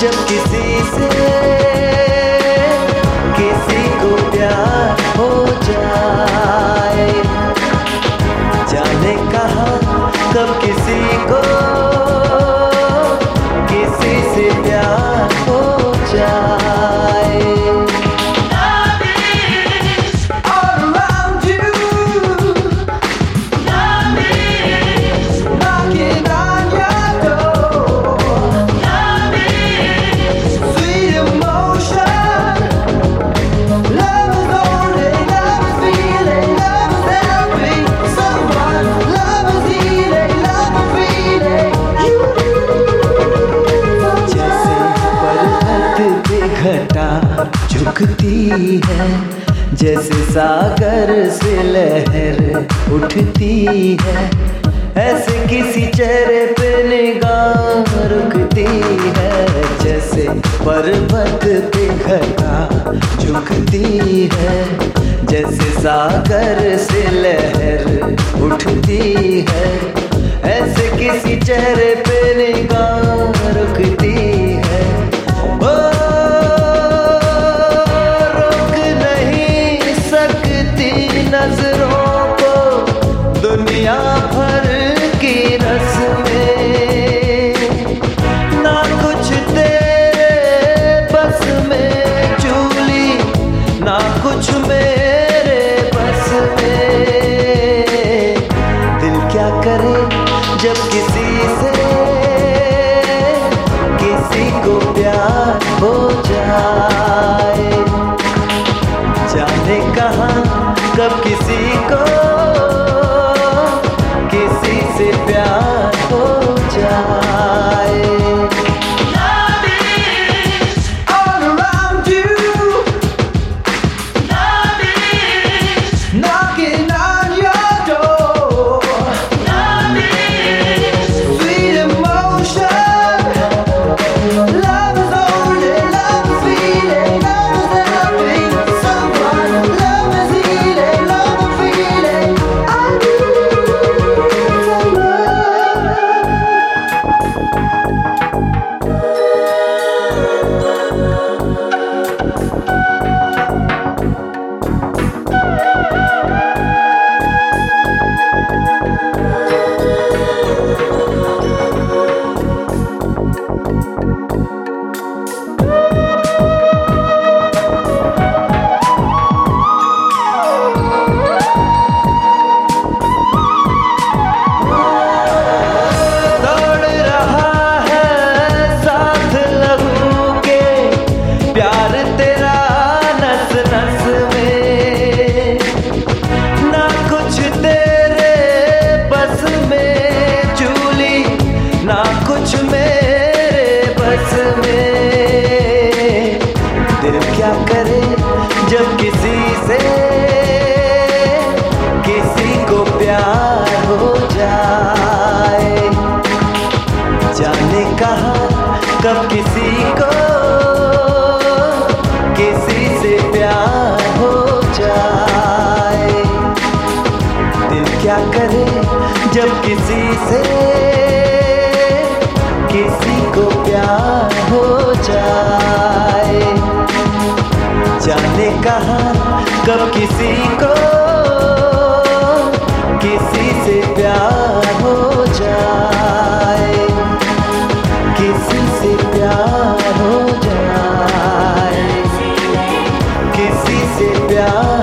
जब किसी से किसी को प्यार हो जाए। जाने कहा कब किसी को झुकती है, जैसे सागर से लहर उठती है, ऐसे किसी चेहरे पे निगाह रुकती है, जैसे पर्वत पे घटा झुकती है, जैसे सागर से लहर उठती है, ऐसे किसी चेहरे पे निगाह रुकती किसी को किसी से प्यार हो जाए क्या करे जब किसी से किसी को प्यार हो जाए? कहा कब किसी को जाए